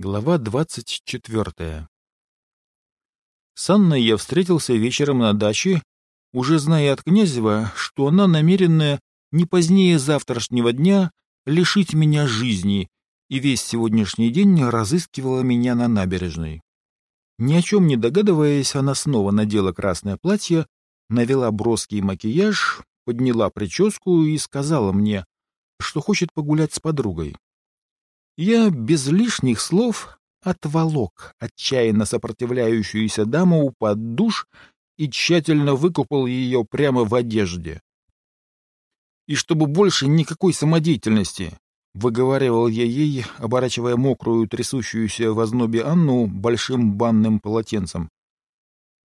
Глава двадцать четвертая С Анной я встретился вечером на даче, уже зная от Князева, что она намерена не позднее завтрашнего дня лишить меня жизни, и весь сегодняшний день разыскивала меня на набережной. Ни о чем не догадываясь, она снова надела красное платье, навела броский макияж, подняла прическу и сказала мне, что хочет погулять с подругой. Я без лишних слов отволок отчаянно сопротивляющуюся даму под душ и тщательно выкупал ее прямо в одежде. И чтобы больше никакой самодеятельности, выговаривал я ей, оборачивая мокрую, трясущуюся в ознобе Анну большим банным полотенцем.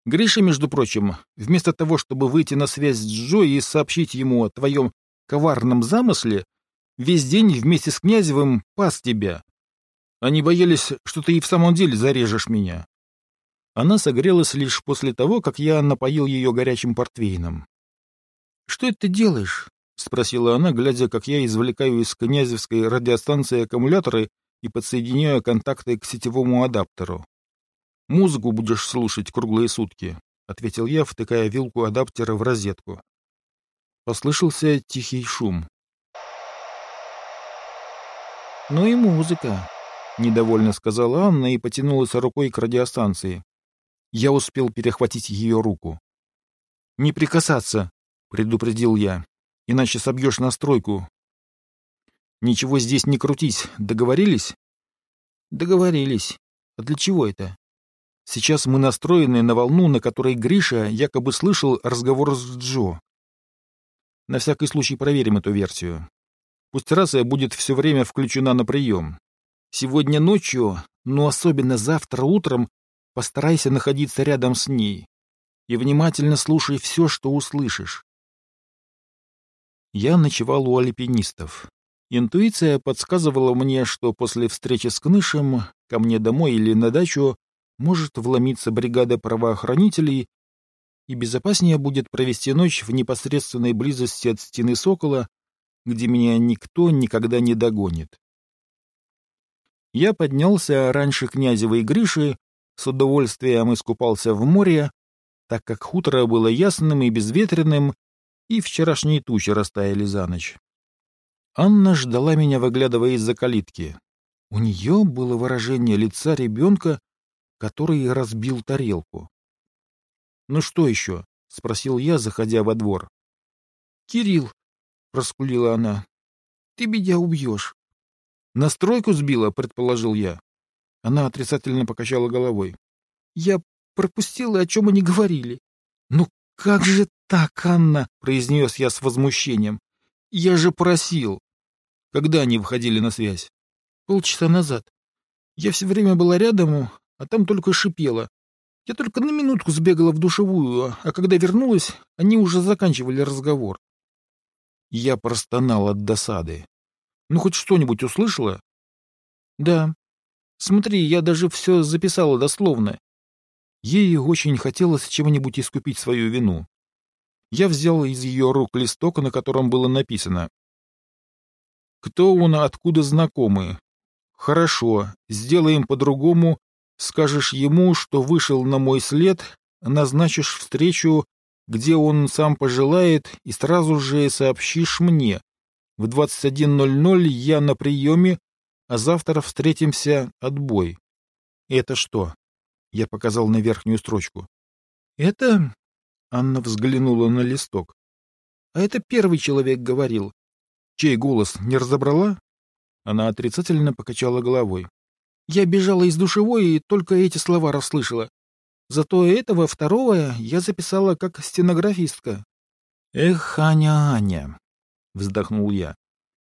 Гриша, между прочим, вместо того, чтобы выйти на связь с Джо и сообщить ему о твоем коварном замысле, Весь день вместе с Князевым пас тебя. Они боялись, что ты и в самом деле зарежешь меня. Она согрелась лишь после того, как я напоил ее горячим портвейном. — Что это ты делаешь? — спросила она, глядя, как я извлекаю из князевской радиостанции аккумуляторы и подсоединяю контакты к сетевому адаптеру. — Музыку будешь слушать круглые сутки, — ответил я, втыкая вилку адаптера в розетку. Послышался тихий шум. «Ну и музыка», — недовольно сказала Анна и потянулась рукой к радиостанции. Я успел перехватить ее руку. «Не прикасаться», — предупредил я, — «иначе собьешь настройку». «Ничего здесь не крутись, договорились?» «Договорились. А для чего это?» «Сейчас мы настроены на волну, на которой Гриша якобы слышал разговор с Джо. На всякий случай проверим эту версию. Пусть рация будет все время включена на прием. Сегодня ночью, но особенно завтра утром, постарайся находиться рядом с ней и внимательно слушай все, что услышишь. Я ночевал у альпинистов. Интуиция подсказывала мне, что после встречи с Кнышем ко мне домой или на дачу может вломиться бригада правоохранителей, и безопаснее будет провести ночь в непосредственной близости от стены Сокола, где меня никто никогда не догонит. Я поднялся раньше князевой Гриши, с удовольствием искупался в море, так как хутро было ясным и безветренным, и вчерашние тучи растаяли за ночь. Анна ждала меня, выглядывая из-за калитки. У нее было выражение лица ребенка, который разбил тарелку. — Ну что еще? — спросил я, заходя во двор. — Кирилл, — раскулила она. — Ты меня убьешь. — Настройку сбила, — предположил я. Она отрицательно покачала головой. — Я пропустила, о чем они говорили. — Ну как же так, Анна? — произнес я с возмущением. — Я же просил. Когда они выходили на связь? — Полчаса назад. Я все время была рядом, а там только шипела. Я только на минутку сбегала в душевую, а когда вернулась, они уже заканчивали разговор. Я простонал от досады. Ну, хоть что-нибудь услышала? Да. Смотри, я даже все записала дословно. Ей очень хотелось чем-нибудь искупить свою вину. Я взял из ее рук листок, на котором было написано. «Кто он, откуда знакомы? Хорошо, сделаем по-другому. Скажешь ему, что вышел на мой след, назначишь встречу где он сам пожелает, и сразу же сообщишь мне. В 21.00 я на приеме, а завтра встретимся отбой. Это что? Я показал на верхнюю строчку. Это... Анна взглянула на листок. А это первый человек говорил. Чей голос не разобрала? Она отрицательно покачала головой. Я бежала из душевой и только эти слова расслышала. Зато этого второго я записала как стенографистка. «Эх, Аня, Аня!» — вздохнул я.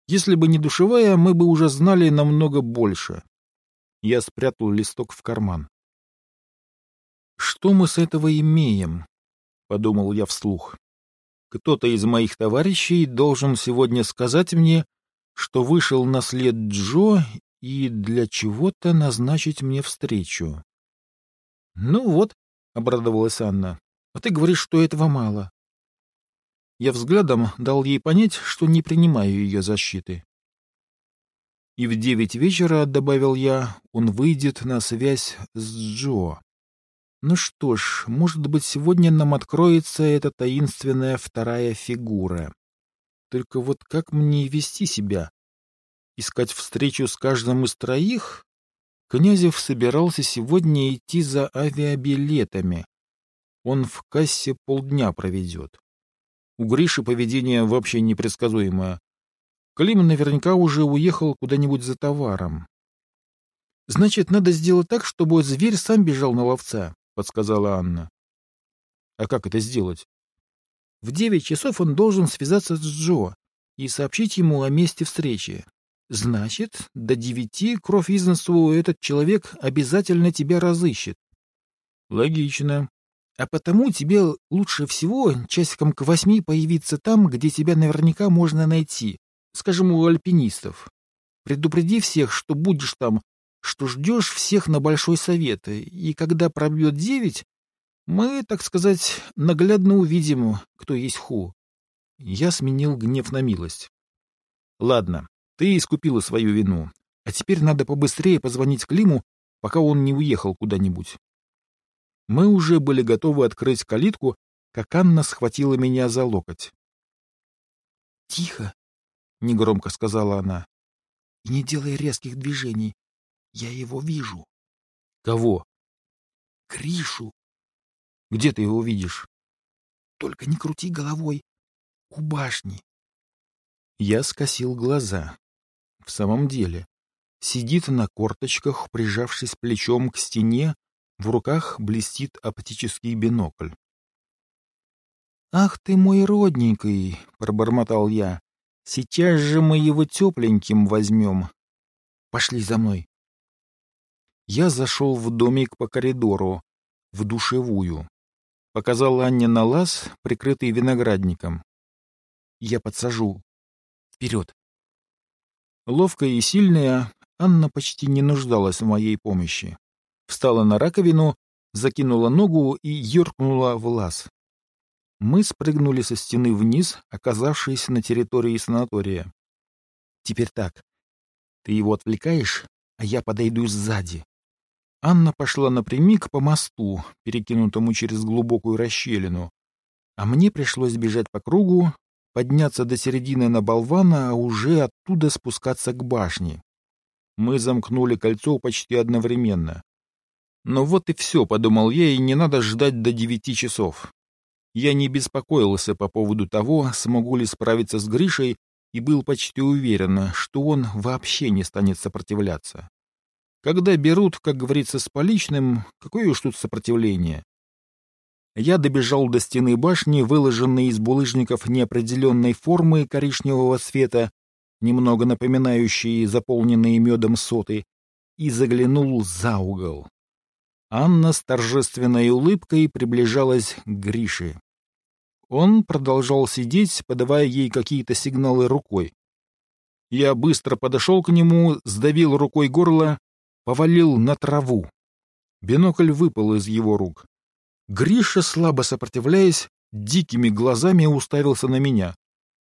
«Если бы не душевая, мы бы уже знали намного больше». Я спрятал листок в карман. «Что мы с этого имеем?» — подумал я вслух. «Кто-то из моих товарищей должен сегодня сказать мне, что вышел на след Джо и для чего-то назначить мне встречу. «Ну вот», — обрадовалась Анна, — «а ты говоришь, что этого мало». Я взглядом дал ей понять, что не принимаю ее защиты. И в девять вечера, добавил я, он выйдет на связь с Джо. Ну что ж, может быть, сегодня нам откроется эта таинственная вторая фигура. Только вот как мне вести себя? Искать встречу с каждым из троих? Князев собирался сегодня идти за авиабилетами. Он в кассе полдня проведет. У Гриши поведение вообще непредсказуемое. Клим наверняка уже уехал куда-нибудь за товаром. Значит, надо сделать так, чтобы зверь сам бежал на ловца подсказала Анна. А как это сделать? В девять часов он должен связаться с Джо и сообщить ему о месте встречи. Значит, до девяти кровь из носу этот человек обязательно тебя разыщет. Логично. А потому тебе лучше всего часиком к восьми появиться там, где тебя наверняка можно найти, скажем, у альпинистов. Предупреди всех, что будешь там что ждешь всех на Большой Совет, и когда пробьет девять, мы, так сказать, наглядно увидим, кто есть ху. Я сменил гнев на милость. Ладно, ты искупила свою вину, а теперь надо побыстрее позвонить Климу, пока он не уехал куда-нибудь. Мы уже были готовы открыть калитку, как Анна схватила меня за локоть. — Тихо, — негромко сказала она, — и не делай резких движений. Я его вижу. Кого? Кришу. Где ты его видишь? Только не крути головой. У башни. Я скосил глаза. В самом деле, сидит на корточках, прижавшись плечом к стене, в руках блестит оптический бинокль. «Ах ты мой родненький!» — пробормотал я. «Сейчас же мы его тепленьким возьмем. Пошли за мной». Я зашел в домик по коридору, в душевую. Показал Анне на лаз, прикрытый виноградником. Я подсажу. Вперед. Ловкая и сильная, Анна почти не нуждалась в моей помощи. Встала на раковину, закинула ногу и юркнула в лаз. Мы спрыгнули со стены вниз, оказавшись на территории санатория. Теперь так. Ты его отвлекаешь, а я подойду сзади. Анна пошла напрямик по мосту, перекинутому через глубокую расщелину, а мне пришлось бежать по кругу, подняться до середины на болвана, а уже оттуда спускаться к башне. Мы замкнули кольцо почти одновременно. Но вот и все, подумал я, и не надо ждать до девяти часов. Я не беспокоился по поводу того, смогу ли справиться с Гришей, и был почти уверен, что он вообще не станет сопротивляться. Когда берут, как говорится, с поличным, какое уж тут сопротивление? Я добежал до стены башни, выложенной из булыжников неопределенной формы коричневого цвета, немного напоминающие заполненные медом соты, и заглянул за угол. Анна с торжественной улыбкой приближалась к Грише. Он продолжал сидеть, подавая ей какие-то сигналы рукой. Я быстро подошел к нему, сдавил рукой горло повалил на траву. Бинокль выпал из его рук. Гриша, слабо сопротивляясь, дикими глазами уставился на меня.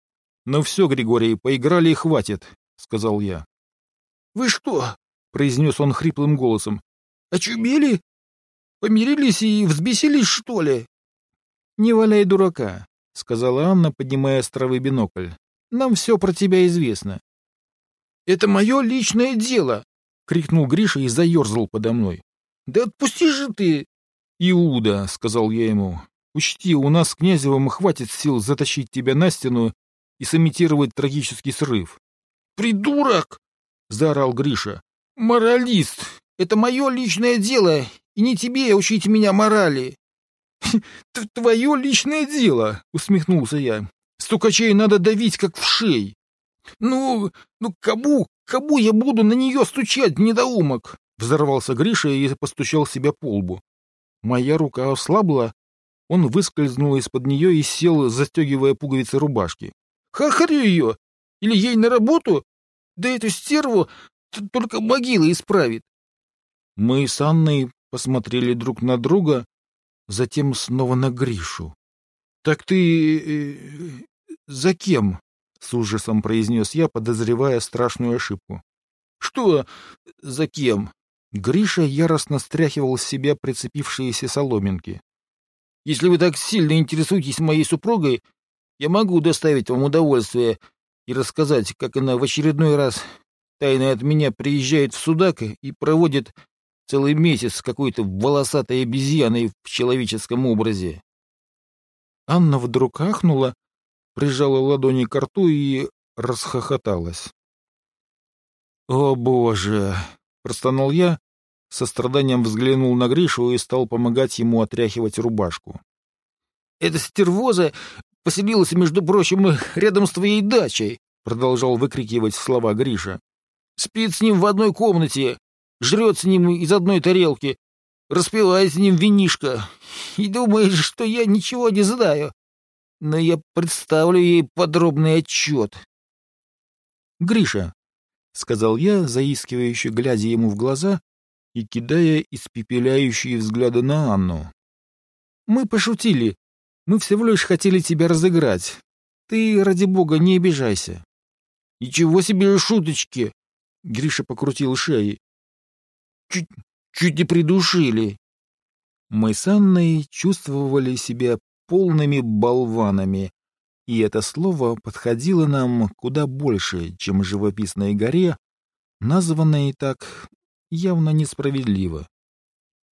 — Ну все, Григорий, поиграли и хватит, — сказал я. — Вы что? — произнес он хриплым голосом. — Очумели? Помирились и взбесились, что ли? — Не валяй дурака, — сказала Анна, поднимая с травы бинокль. — Нам все про тебя известно. — Это мое личное дело, — крикнул Гриша и заерзал подо мной. — Да отпусти же ты! — Иуда, — сказал я ему, — учти, у нас с Князевым хватит сил затащить тебя на стену и сымитировать трагический срыв. — Придурок! — заорал Гриша. — Моралист! Это мое личное дело, и не тебе учить меня морали. — Твое личное дело, — усмехнулся я. — Стукачей надо давить, как в шей. — Ну, ну кому, кому я буду на нее стучать, недоумок? Взорвался Гриша и постучал себя по лбу. Моя рука ослабла, он выскользнул из-под нее и сел, застегивая пуговицы рубашки. Хахарю ее! Или ей на работу? Да эту стерву только могила исправит. Мы с Анной посмотрели друг на друга, затем снова на Гришу. — Так ты... Э, за кем? — с ужасом произнес я, подозревая страшную ошибку. Что? За кем? Гриша яростно стряхивал с себя прицепившиеся соломинки. Если вы так сильно интересуетесь моей супругой, я могу доставить вам удовольствие и рассказать, как она в очередной раз тайно от меня приезжает в Судак и проводит целый месяц с какой-то волосатой обезьяной в человеческом образе. Анна вдруг ахнула, прижала ладони к рту и расхохоталась. «О, Боже!» — простонал я, со страданием взглянул на Гришу и стал помогать ему отряхивать рубашку. «Эта стервоза поселилась, между прочим, рядом с твоей дачей!» — продолжал выкрикивать слова Гриша. «Спит с ним в одной комнате, жрет с ним из одной тарелки, распивает с ним винишко и думает, что я ничего не знаю. Но я представлю ей подробный отчет». «Гриша», — сказал я, заискивающе глядя ему в глаза и кидая испепеляющие взгляды на Анну. «Мы пошутили. Мы всего лишь хотели тебя разыграть. Ты, ради бога, не обижайся». «Ничего себе шуточки!» — Гриша покрутил шеи. «Чуть, чуть не придушили». Мы с Анной чувствовали себя полными болванами, и это слово подходило нам куда больше, чем живописной горе, названной так явно несправедливо.